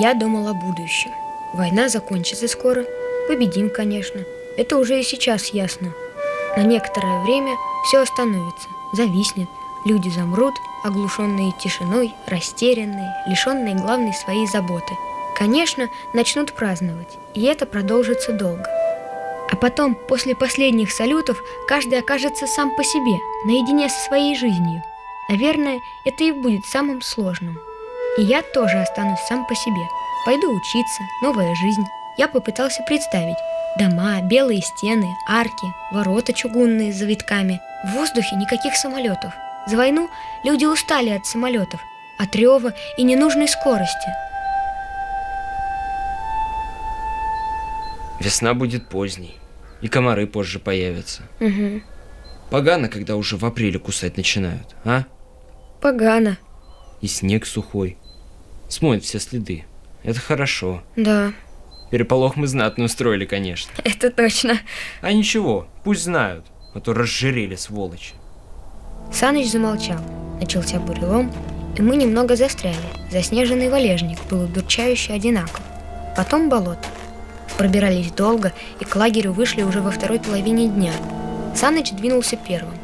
Я думал о будущем. Война закончится скоро. Победим, конечно. Это уже и сейчас ясно. На некоторое время все остановится, зависнет. Люди замрут, оглушенные тишиной, растерянные, лишенные главной своей заботы. Конечно, начнут праздновать, и это продолжится долго. А потом, после последних салютов, каждый окажется сам по себе, наедине со своей жизнью. Наверное, это и будет самым сложным. И я тоже останусь сам по себе. Пойду учиться, новая жизнь. Я попытался представить. Дома, белые стены, арки, ворота чугунные с завитками. В воздухе никаких самолетов. За войну люди устали от самолетов, от рева и ненужной скорости. Весна будет поздней, и комары позже появятся. Угу. Погано, когда уже в апреле кусать начинают, а? Погано. И снег сухой. Смоет все следы. Это хорошо. Да. Переполох мы знатно устроили, конечно. Это точно. А ничего, пусть знают, а то разжирели сволочи. Саныч замолчал. Начался бурелом, и мы немного застряли. Заснеженный валежник был удурчающе одинаков. Потом болото. Пробирались долго, и к лагерю вышли уже во второй половине дня. Саныч двинулся первым.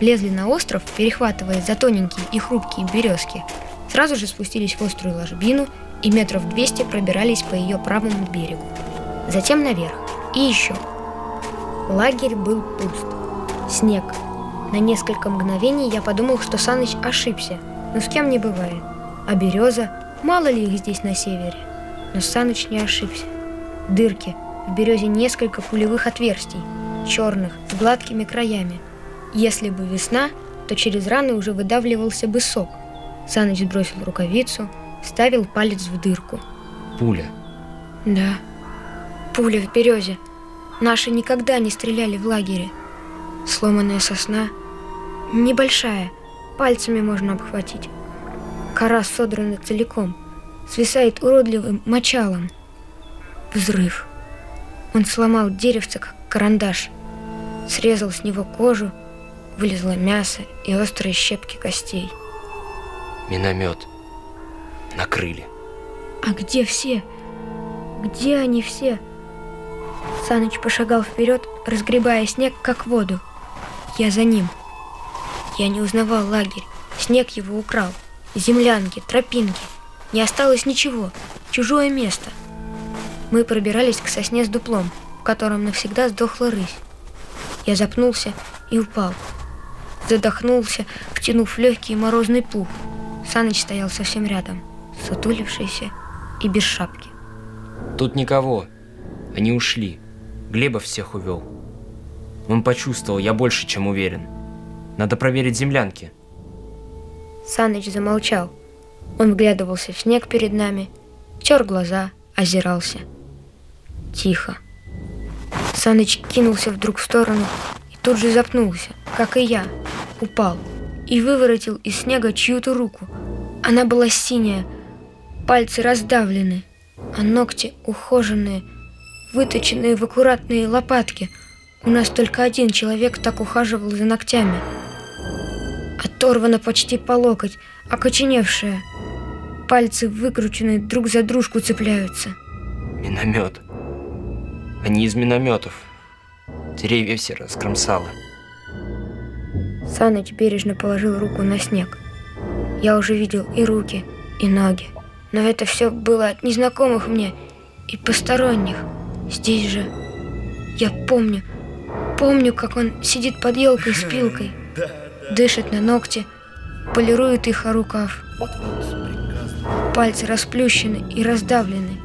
Влезли на остров, перехватывая за тоненькие и хрупкие березки. Сразу же спустились в острую ложбину и метров 200 пробирались по ее правому берегу. Затем наверх. И еще. Лагерь был пуст. Снег. На несколько мгновений я подумал, что Саныч ошибся. Но с кем не бывает. А береза, мало ли их здесь на севере. Но Саныч не ошибся. Дырки. В березе несколько пулевых отверстий. Черных, с гладкими краями. Если бы весна, то через раны уже выдавливался бы сок. Саныч сбросил рукавицу, Ставил палец в дырку. Пуля. Да. Пуля в березе. Наши никогда не стреляли в лагере. Сломанная сосна. Небольшая. Пальцами можно обхватить. Кора содрана целиком. Свисает уродливым мочалом. Взрыв. Он сломал деревце, как карандаш. Срезал с него кожу, вылезло мясо и острые щепки костей. Миномет накрыли. А где все? Где они все? Саныч пошагал вперед, разгребая снег, как воду. Я за ним. Я не узнавал лагерь. Снег его украл. Землянки, тропинки. Не осталось ничего. Чужое место. Мы пробирались к сосне с дуплом, в котором навсегда сдохла рысь. Я запнулся и упал. Задохнулся, втянув легкий морозный пух. Саныч стоял совсем рядом сутулившийся и без шапки. Тут никого. Они ушли. Глеба всех увел. Он почувствовал, я больше, чем уверен. Надо проверить землянки. Саныч замолчал. Он вглядывался в снег перед нами, тер глаза, озирался. Тихо. Саныч кинулся вдруг в сторону и тут же запнулся, как и я, упал и выворотил из снега чью-то руку. Она была синяя, Пальцы раздавлены, а ногти ухоженные, выточенные в аккуратные лопатки. У нас только один человек так ухаживал за ногтями. Оторвана почти по локоть, окоченевшая. Пальцы выкручены, друг за дружку цепляются. Миномет. Они из минометов. Деревья все раскромсало. Саныч бережно положил руку на снег. Я уже видел и руки, и ноги. Но это все было от незнакомых мне и посторонних. Здесь же я помню, помню, как он сидит под елкой с пилкой, дышит на ногти, полирует их о рукав. Пальцы расплющены и раздавлены.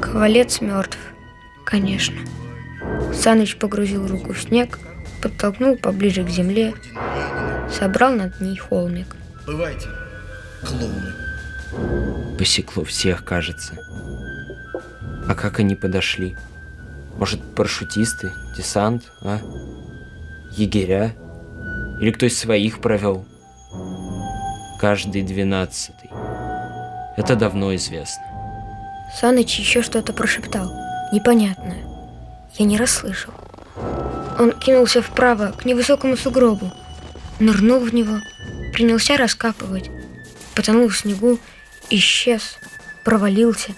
Ковалец мертв, конечно. Саныч погрузил руку в снег, подтолкнул поближе к земле, собрал над ней холмик. Бывайте, клоуны. Посекло всех, кажется. А как они подошли? Может, парашютисты, десант, а? Егеря? Или кто из своих провел? Каждый двенадцатый. Это давно известно. Саныч еще что-то прошептал, непонятное. Я не расслышал. Он кинулся вправо, к невысокому сугробу, нырнул в него, принялся раскапывать, потонул в снегу исчез, провалился,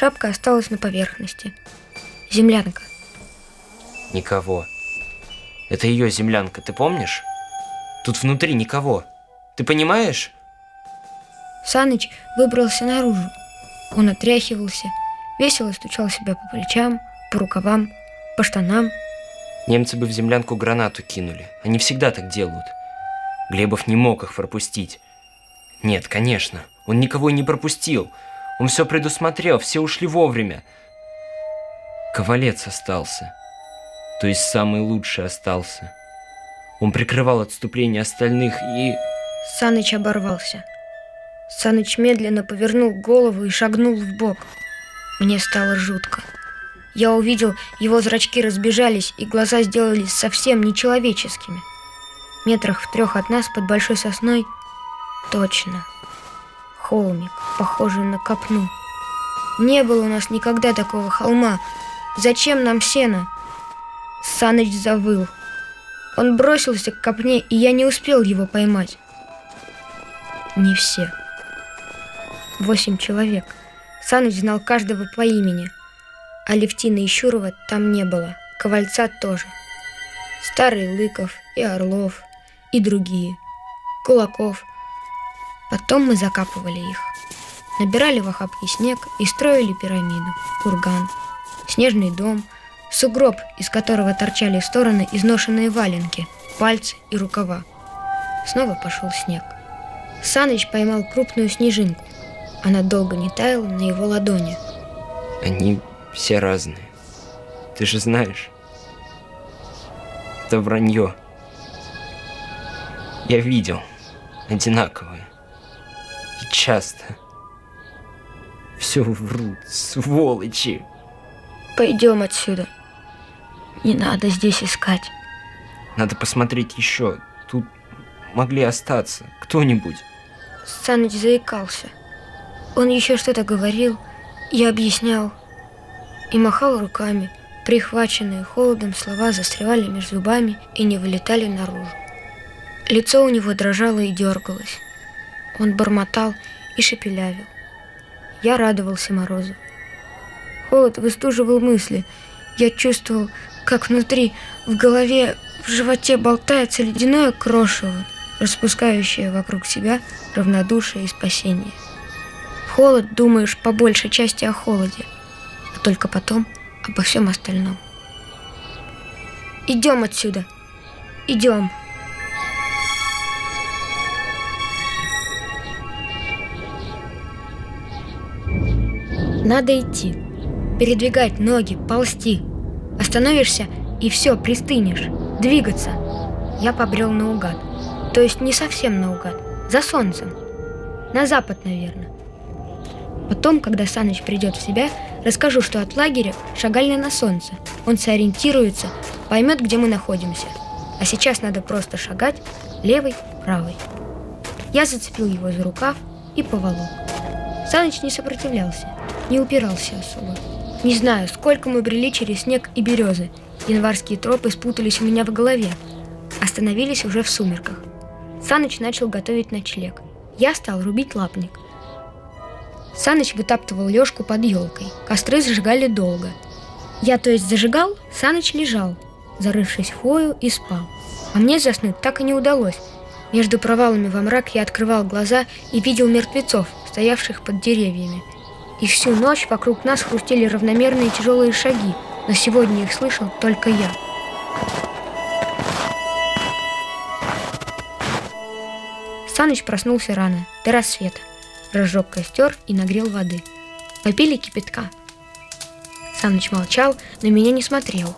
Шапка осталась на поверхности. Землянка. Никого. Это ее землянка, ты помнишь? Тут внутри никого. Ты понимаешь? Саныч выбрался наружу. Он отряхивался, весело стучал себя по плечам, по рукавам, по штанам. Немцы бы в землянку гранату кинули. Они всегда так делают. Глебов не мог их пропустить. Нет, конечно, он никого не пропустил. Он все предусмотрел, все ушли вовремя. Ковалец остался. То есть самый лучший остался. Он прикрывал отступление остальных и... Саныч оборвался. Саныч медленно повернул голову и шагнул в бок. Мне стало жутко. Я увидел, его зрачки разбежались, и глаза сделались совсем нечеловеческими. Метрах в трех от нас под большой сосной точно холмик, похожий на копну. Не было у нас никогда такого холма. Зачем нам сено? Саныч завыл. Он бросился к копне, и я не успел его поймать. Не все. Восемь человек. Саныч знал каждого по имени. А Левтина и Щурова там не было. Ковальца тоже. Старый Лыков и Орлов, и другие. Кулаков. Потом мы закапывали их. Набирали в охапки снег и строили пирамиду, курган, снежный дом, сугроб, из которого торчали в стороны изношенные валенки, пальцы и рукава. Снова пошел снег. Саныч поймал крупную снежинку. Она долго не таяла на его ладони. Они все разные. Ты же знаешь. Это вранье. Я видел. Одинаковые. И часто. Все врут, сволочи. Пойдем отсюда. Не надо здесь искать. Надо посмотреть еще. Тут могли остаться. Кто-нибудь. Саныч заикался. Он еще что-то говорил, я объяснял и махал руками. Прихваченные холодом слова застревали между зубами и не вылетали наружу. Лицо у него дрожало и дергалось. Он бормотал и шепелявил. Я радовался морозу. Холод выстуживал мысли. Я чувствовал, как внутри, в голове, в животе болтается ледяное крошево, распускающее вокруг себя равнодушие и спасение. Холод думаешь по большей части о холоде, только потом обо всем остальном. Идем отсюда. Идем. Надо идти. Передвигать ноги, ползти. Остановишься и все, пристынешь. Двигаться. Я побрел наугад. То есть не совсем наугад. За солнцем. На запад, наверное. Потом, когда Саныч придет в себя, расскажу, что от лагеря шагали на солнце. Он сориентируется, поймет, где мы находимся. А сейчас надо просто шагать левой, правой. Я зацепил его за рукав и поволок. Саныч не сопротивлялся, не упирался особо. Не знаю, сколько мы брели через снег и березы. Январские тропы спутались у меня в голове. Остановились уже в сумерках. Саныч начал готовить ночлег. Я стал рубить лапник – Саныч вытаптывал лёжку под елкой. Костры зажигали долго. Я, то есть, зажигал, Саныч лежал, зарывшись в хвою и спал. А мне заснуть так и не удалось. Между провалами во мрак я открывал глаза и видел мертвецов, стоявших под деревьями. И всю ночь вокруг нас хрустели равномерные тяжелые шаги, но сегодня их слышал только я. Саныч проснулся рано, до рассвета разжег костер и нагрел воды. Попили кипятка. Саныч молчал, на меня не смотрел.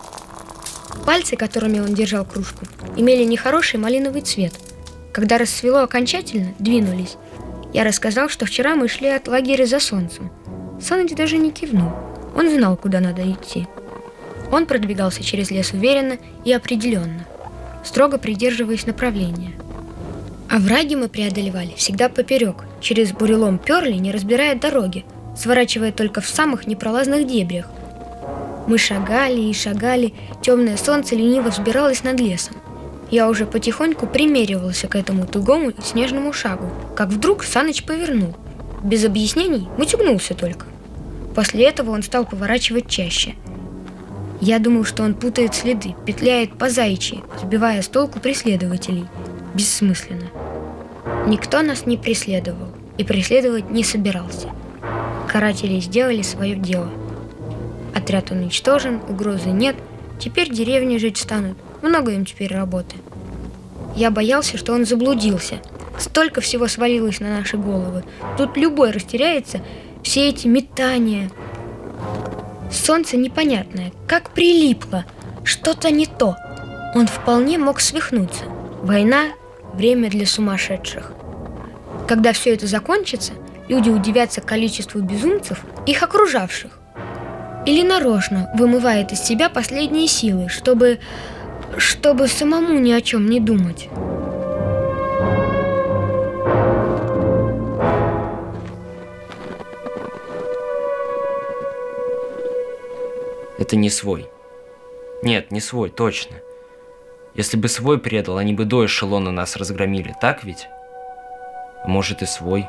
Пальцы, которыми он держал кружку, имели нехороший малиновый цвет. Когда рассвело окончательно, двинулись. Я рассказал, что вчера мы шли от лагеря за солнцем. Саныч даже не кивнул. Он знал, куда надо идти. Он продвигался через лес уверенно и определенно, строго придерживаясь направления. Овраги мы преодолевали всегда поперек, через бурелом перли, не разбирая дороги, сворачивая только в самых непролазных дебрях. Мы шагали и шагали, темное солнце лениво взбиралось над лесом. Я уже потихоньку примеривался к этому тугому и снежному шагу, как вдруг Саныч повернул. Без объяснений мутюгнулся только. После этого он стал поворачивать чаще. Я думал, что он путает следы, петляет по зайчи, сбивая с толку преследователей. Бессмысленно. Никто нас не преследовал и преследовать не собирался. Каратели сделали свое дело. Отряд уничтожен, угрозы нет, теперь деревни жить станут, много им теперь работы. Я боялся, что он заблудился. Столько всего свалилось на наши головы. Тут любой растеряется, все эти метания. Солнце непонятное, как прилипло, что-то не то. Он вполне мог свихнуться. Война – время для сумасшедших. Когда все это закончится, люди удивятся количеству безумцев, их окружавших. Или нарочно вымывает из себя последние силы, чтобы чтобы самому ни о чем не думать. Это не свой. Нет, не свой, точно. Если бы свой предал, они бы до эшелона нас разгромили, так ведь? Может и свой.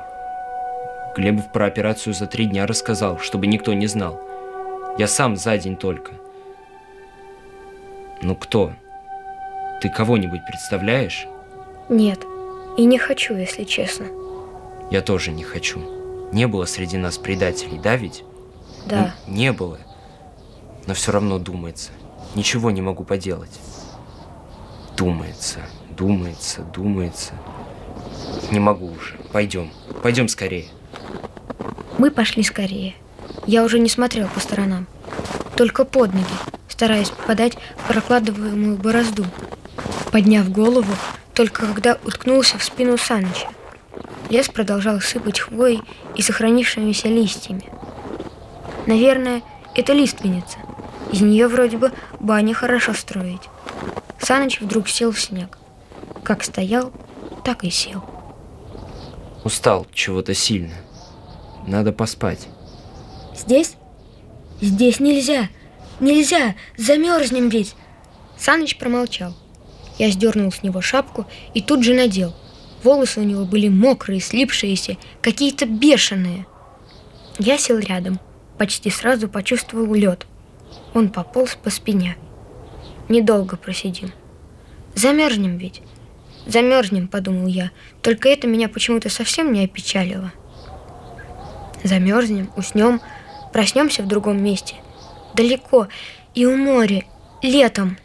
Глебов про операцию за три дня рассказал, чтобы никто не знал. Я сам за день только. Ну кто? Ты кого-нибудь представляешь? Нет. И не хочу, если честно. Я тоже не хочу. Не было среди нас предателей, да ведь? Да. Ну, не было. Но все равно думается. Ничего не могу поделать. Думается, думается, думается. Не могу уже. Пойдем. Пойдем скорее. Мы пошли скорее. Я уже не смотрел по сторонам. Только под ноги, стараясь попадать в прокладываемую борозду подняв голову, только когда уткнулся в спину Саныча. Лес продолжал сыпать хвоей и сохранившимися листьями. Наверное, это лиственница. Из нее вроде бы бани хорошо строить. Саныч вдруг сел в снег. Как стоял, так и сел. Устал чего-то сильно. Надо поспать. Здесь? Здесь нельзя. Нельзя. Замерзнем ведь. Саныч промолчал. Я сдернул с него шапку и тут же надел. Волосы у него были мокрые, слипшиеся, какие-то бешеные. Я сел рядом, почти сразу почувствовал лед. Он пополз по спине. Недолго просидим. Замерзнем ведь. Замерзнем, подумал я. Только это меня почему-то совсем не опечалило. Замерзнем, уснем, проснемся в другом месте. Далеко и у моря, летом.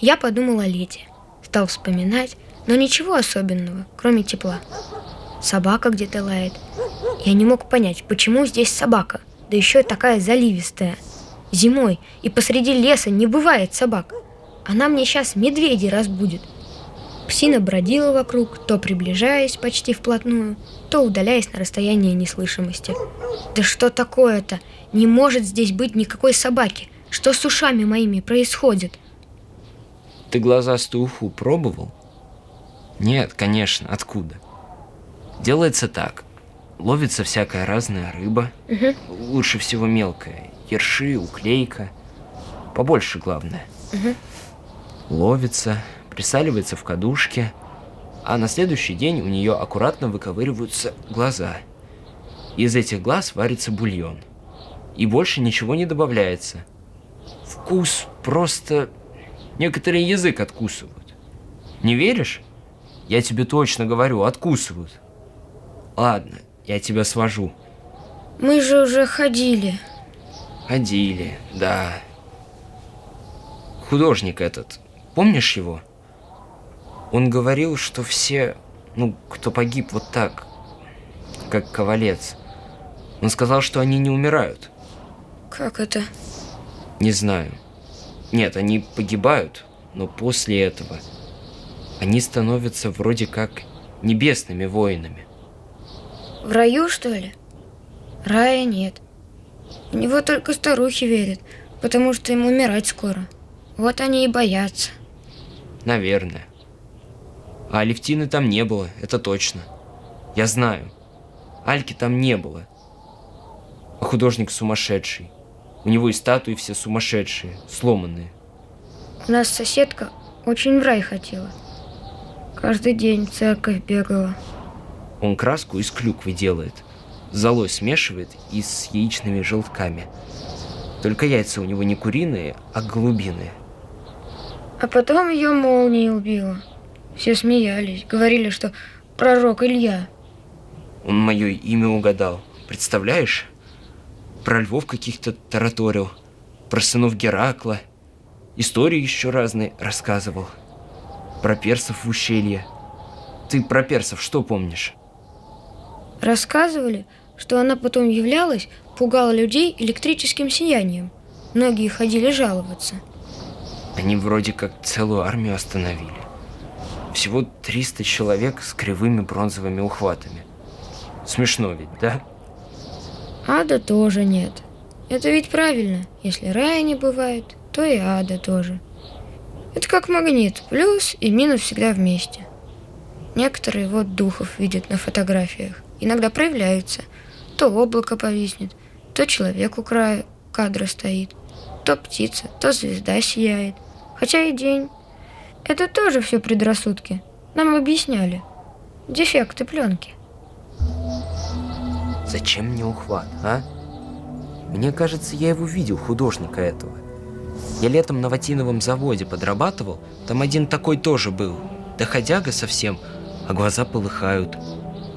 Я подумал о лете. Стал вспоминать, но ничего особенного, кроме тепла. Собака где-то лает. Я не мог понять, почему здесь собака, да еще такая заливистая. Зимой и посреди леса не бывает собак. Она мне сейчас медведи разбудит. Псина бродила вокруг, то приближаясь почти вплотную, то удаляясь на расстояние неслышимости. Да что такое-то? Не может здесь быть никакой собаки. Что с ушами моими происходит? Ты глазастую уху пробовал? Нет, конечно, откуда? Делается так. Ловится всякая разная рыба. Угу. Лучше всего мелкая. Ерши, уклейка. Побольше, главное. Угу. Ловится, присаливается в кадушке, а на следующий день у нее аккуратно выковыриваются глаза. Из этих глаз варится бульон. И больше ничего не добавляется. Вкус просто Некоторые язык откусывают. Не веришь? Я тебе точно говорю, откусывают. Ладно, я тебя свожу. Мы же уже ходили. Ходили, да. Художник этот, помнишь его? Он говорил, что все, ну, кто погиб вот так, как ковалец. Он сказал, что они не умирают. Как это? Не знаю. Нет, они погибают, но после этого они становятся вроде как небесными воинами. В раю, что ли? Рая нет. В него только старухи верят, потому что им умирать скоро. Вот они и боятся. Наверное. А Алевтины там не было, это точно. Я знаю. Альки там не было. А художник сумасшедший. У него и статуи все сумасшедшие, сломанные. У нас соседка очень в рай хотела. Каждый день в церковь бегала. Он краску из клюквы делает. Золой смешивает и с яичными желтками. Только яйца у него не куриные, а голубиные. А потом ее молнией убила. Все смеялись, говорили, что пророк Илья. Он мое имя угадал. Представляешь? Про львов каких-то тараторил, про сынов Геракла. Истории еще разные рассказывал. Про персов в ущелье. Ты про персов что помнишь? Рассказывали, что она потом являлась, пугала людей электрическим сиянием. Многие ходили жаловаться. Они вроде как целую армию остановили. Всего 300 человек с кривыми бронзовыми ухватами. Смешно ведь, да? Ада тоже нет. Это ведь правильно. Если рая не бывает, то и ада тоже. Это как магнит. Плюс и минус всегда вместе. Некоторые вот духов видят на фотографиях. Иногда проявляются. То облако повиснет, то человек у края кадра стоит, то птица, то звезда сияет. Хотя и день. Это тоже все предрассудки. Нам объясняли. Дефекты пленки. Зачем мне ухват, а? Мне кажется, я его видел, художника этого. Я летом на ватиновом заводе подрабатывал, там один такой тоже был. Доходяга совсем, а глаза полыхают.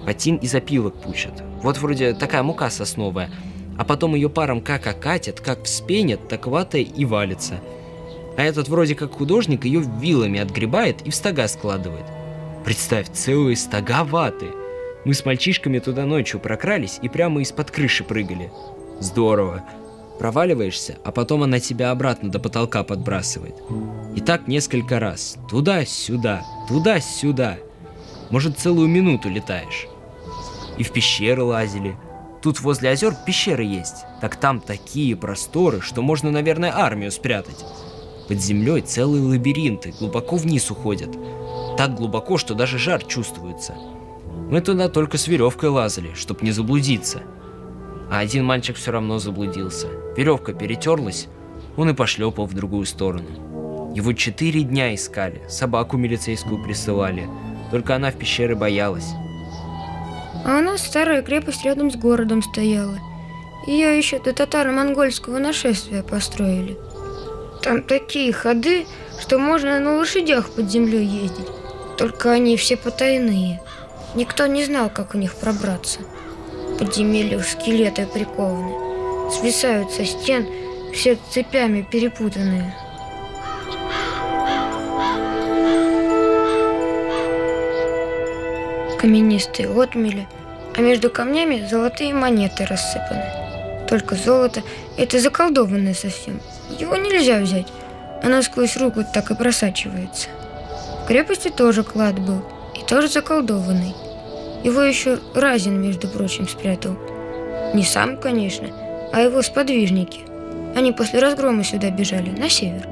Ватин из опилок пучат. Вот вроде такая мука сосновая, а потом ее паром как окатят, как вспенят, так ватой и валится. А этот вроде как художник ее вилами отгребает и в стога складывает. Представь, целые стога ваты – мы с мальчишками туда ночью прокрались и прямо из-под крыши прыгали. Здорово. Проваливаешься, а потом она тебя обратно до потолка подбрасывает. И так несколько раз. Туда-сюда, туда-сюда. Может, целую минуту летаешь. И в пещеры лазили. Тут возле озер пещеры есть. Так там такие просторы, что можно, наверное, армию спрятать. Под землей целые лабиринты, глубоко вниз уходят. Так глубоко, что даже жар чувствуется. Мы туда только с веревкой лазали, чтоб не заблудиться. А один мальчик все равно заблудился. Веревка перетерлась, он и пошлепал в другую сторону. Его четыре дня искали, собаку милицейскую присылали. Только она в пещеры боялась. А у нас старая крепость рядом с городом стояла. Ее еще до татаро-монгольского нашествия построили. Там такие ходы, что можно на лошадях под землей ездить. Только они все потайные. Никто не знал, как у них пробраться. Подземелья в скелеты прикованы. Свисают со стен, все цепями перепутанные. Каменистые отмели, а между камнями золотые монеты рассыпаны. Только золото – это заколдованное совсем. Его нельзя взять. Оно сквозь руку так и просачивается. В крепости тоже клад был – и тоже заколдованный. Его еще Разин, между прочим, спрятал. Не сам, конечно, а его сподвижники. Они после разгрома сюда бежали, на север.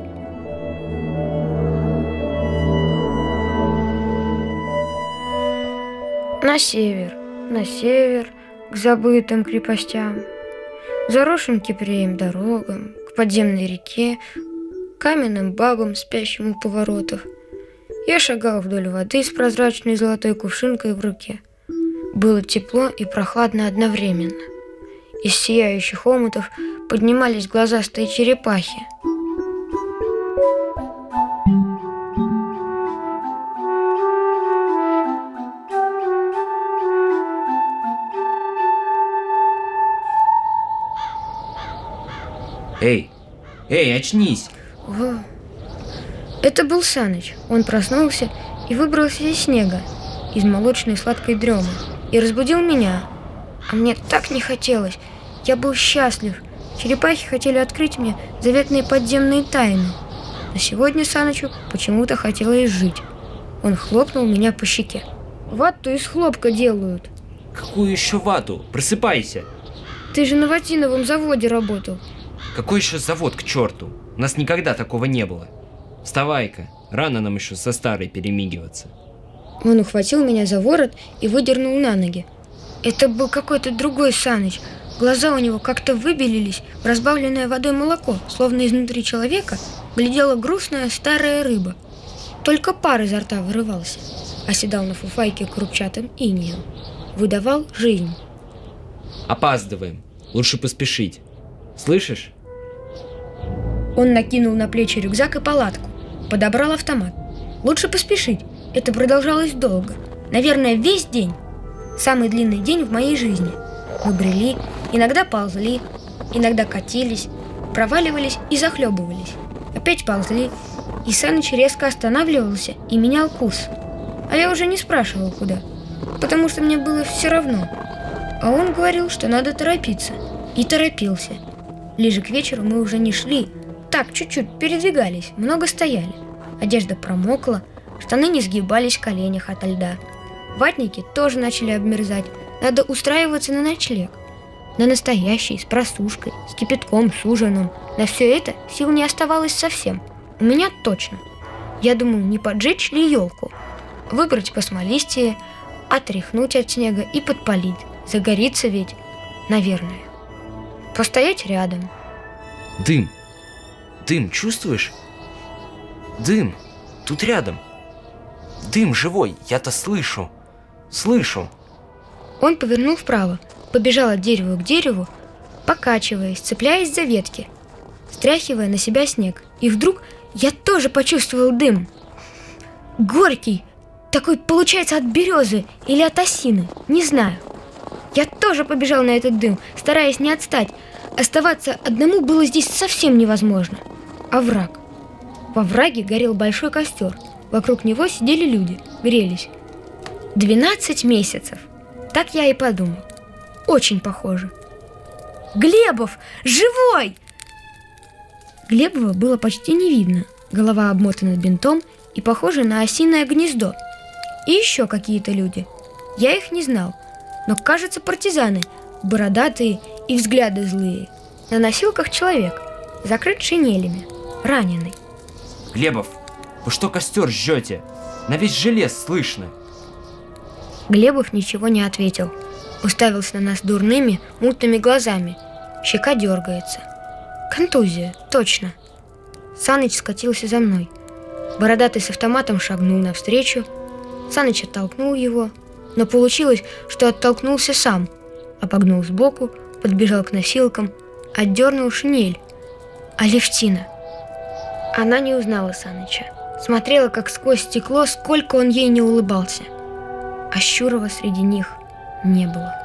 На север, на север, к забытым крепостям, заросшим кипреем дорогам, подземной реке, каменным бабам, спящим у поворотов – я шагал вдоль воды с прозрачной золотой кувшинкой в руке. Было тепло и прохладно одновременно. Из сияющих омутов поднимались глазастые черепахи. Эй, очнись! О, это был Саныч. Он проснулся и выбрался из снега, из молочной сладкой дремы, и разбудил меня. А мне так не хотелось. Я был счастлив. Черепахи хотели открыть мне заветные подземные тайны. Но сегодня Санычу почему-то хотелось жить. Он хлопнул меня по щеке. Вату из хлопка делают. Какую еще вату? Просыпайся. Ты же на ватиновом заводе работал. Какой еще завод к черту? У нас никогда такого не было. Вставай-ка, рано нам еще со старой перемигиваться. Он ухватил меня за ворот и выдернул на ноги. Это был какой-то другой Саныч. Глаза у него как-то выбелились в разбавленное водой молоко, словно изнутри человека глядела грустная старая рыба. Только пар изо рта вырывался, оседал на фуфайке крупчатым инием. Выдавал жизнь. Опаздываем. Лучше поспешить. Слышишь? Он накинул на плечи рюкзак и палатку, подобрал автомат. Лучше поспешить. Это продолжалось долго. Наверное, весь день. Самый длинный день в моей жизни. Мы брели, иногда ползли, иногда катились, проваливались и захлебывались. Опять ползли, и Саныч резко останавливался и менял курс. А я уже не спрашивал, куда, потому что мне было все равно. А он говорил, что надо торопиться. И торопился. Ближе к вечеру мы уже не шли, так чуть-чуть передвигались, много стояли. Одежда промокла, штаны не сгибались в коленях ото льда. Ватники тоже начали обмерзать. Надо устраиваться на ночлег. На настоящий, с просушкой, с кипятком, с ужином. На все это сил не оставалось совсем. У меня точно. Я думаю, не поджечь ли елку? Выбрать посмолистее, отряхнуть от снега и подпалить. Загорится ведь, наверное. Постоять рядом. Дым. Дым, чувствуешь? Дым. Тут рядом. Дым живой, я-то слышу. Слышу. Он повернул вправо, побежал от дерева к дереву, покачиваясь, цепляясь за ветки, стряхивая на себя снег. И вдруг я тоже почувствовал дым. Горький, такой получается от березы или от осины, не знаю. Я тоже побежал на этот дым, стараясь не отстать. Оставаться одному было здесь совсем невозможно. Овраг. Во враге горел большой костер. Вокруг него сидели люди, грелись. 12 месяцев. Так я и подумал. Очень похоже. Глебов! Живой! Глебова было почти не видно. Голова обмотана бинтом и похожа на осиное гнездо. И еще какие-то люди. Я их не знал, но, кажется, партизаны, бородатые и взгляды злые. На носилках человек, закрыт шинелями, раненый. Глебов, вы что костер жжете? На весь желез слышно. Глебов ничего не ответил. Уставился на нас дурными, мутными глазами. Щека дергается. Контузия, точно. Саныч скатился за мной. Бородатый с автоматом шагнул навстречу. Саныч оттолкнул его, но получилось, что оттолкнулся сам. Обогнул сбоку, подбежал к носилкам, отдернул шинель. Алевтина. Она не узнала Саныча. Смотрела, как сквозь стекло, сколько он ей не улыбался. А Щурова среди них не было.